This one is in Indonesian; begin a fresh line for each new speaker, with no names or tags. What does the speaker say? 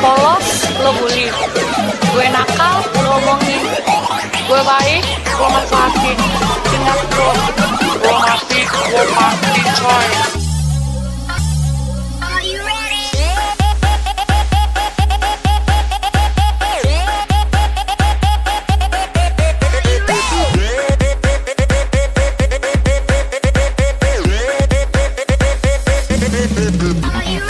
polos lo bully. Gue nakal lo omongin gue baik lo manfaatin ingat lo, gue mati gue mati coy. Are?